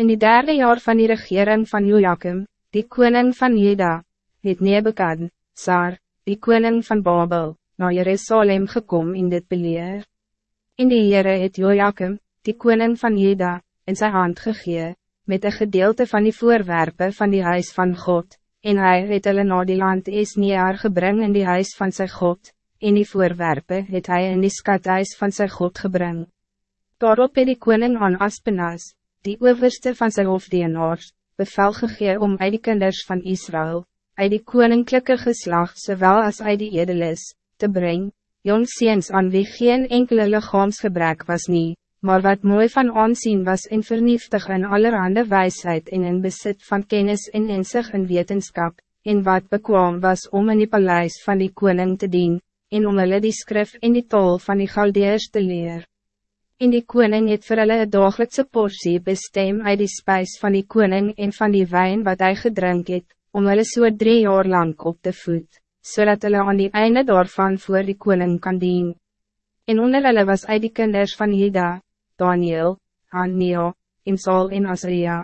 In die derde jaar van die regering van Joachim, die koning van Juda, het Nebekad, Sar, die koning van Babel, naar Jerusalem gekomen in dit beleer. In die Heere het Joachim, die koning van Juda, in zijn hand gegee, met een gedeelte van die voorwerpen van die huis van God, en hij het hulle na die land is jaar gebring in die huis van zijn God, en die voorwerpen het hij in die skathuis van zijn God gebring. Daarop het die koning aan Aspenas, die overste van sy hofdienaars, bevel gegee om uit die kinders van Israël, uit die koninklijke geslag zowel als uit die edelis, te brengen, jongseens aan wie geen enkele lichaamsgebrek was niet, maar wat mooi van aanzien was en vernieftig in allerhande wijsheid en in bezit van kennis en inzicht en wetenschap, en wat bekwaam was om in die paleis van die koning te dien, en om hulle die skrif in die tol van die Galdeers te leer. En die koning het vir hulle een dagelijkse portie bestem uit die spijs van die koning en van die wijn wat hij gedrink het, om hulle so drie jaar lang op te voed, zodat hulle aan die einde daarvan voor die koning kan dien. En onder hulle was uit die kinders van Hida, Daniel, Hanio, Imsal en Asria.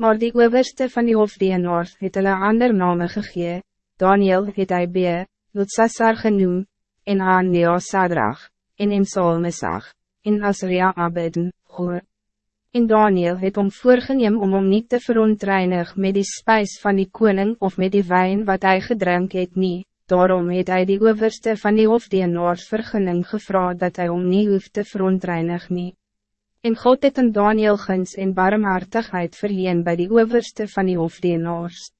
Maar die overste van die hofdienaars het hulle ander name gegee, Daniel het hy B, Lutsassar genoem, en Hanio Sadrach, en Imsal Mesach en Asria Abedin, Goor. En Daniel het om voorgeneem om om niet te verontreinig met die spijs van die koning of met die wijn wat hij gedrink het nie, daarom het hij die overste van die hofdienaars vergunning gevra dat hij om niet hoeft te verontreinig nie. En God het een Daniel gins en barmhartigheid verleen bij die overste van die hofdienaars.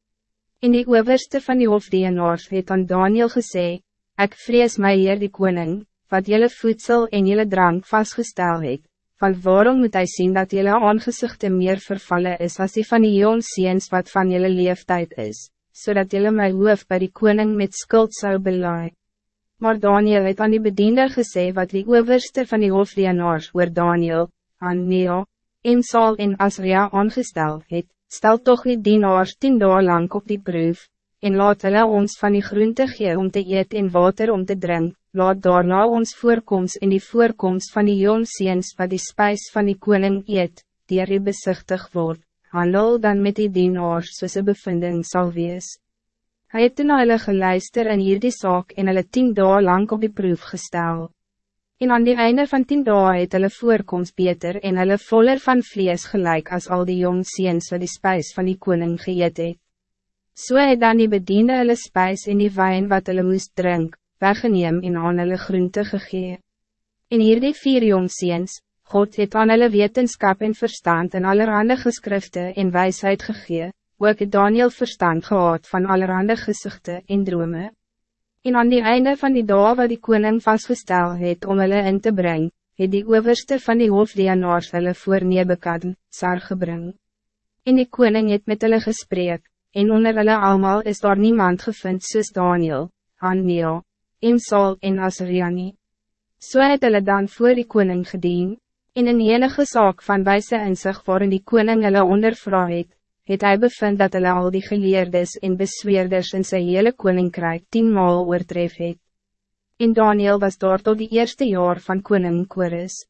En die overste van die hofdienaars het aan Daniel gesê, ik vrees my heer die koning, wat jullie voedsel en jullie drank vastgesteld het, van waarom moet hij zien dat jullie aangezichte meer vervallen is als die van die jongseens wat van jullie leeftijd is, zodat jullie my hoof bij die koning met skuld zou belaai. Maar Daniel het aan die bediender gesê wat die overste van die hoofdienaars oor Daniel, aan Neo, Emsal en Asria aangestel het, stel toch die dienaars tien dagen lang op die proef, en laat hulle ons van die groente gee om te eet en water om te drinken laat daarna ons voorkomst in die voorkomst van die jongseens wat die spijs van die koning eet, die er besichtig word, handel dan met die dienaars soos een bevinding sal wees. Hy het toen hulle geluister in hierdie saak en hulle tien dagen lang op die proef gestel. En aan die einde van tien dagen het hulle voorkomst beter en hulle voller van vlees gelijk als al die jongseens wat die spijs van die koning geëet het. So het dan die bediende hulle spijs in die wijn wat hulle moest drinken weggeneem en aan hulle groente gegee. En hierdie vier jongseens, God het aan hulle wetenskap en verstand en allerhande geskrifte en wijsheid gegee, ook het Daniel verstand gehad van allerhande gezichten en drome. En aan die einde van die dag wat die koning vastgestel het om hulle in te brengen, het die overste van die hoofdienaars hulle voor Nebekadden, Sar gebring. En die koning het met hulle gesprek, en onder hulle allemaal is daar niemand gevind soos Daniel, Hanio, Imsal en Asriani. So het hulle dan voor die koning gedien, en in enige zaak van wijze inzicht waarin die koning hulle ondervra het, het hy bevind dat hulle al die geleerdes en besweerders in sy hele koninkrijk tienmaal oortref het. En Daniel was daar tot die eerste jaar van koning Kores.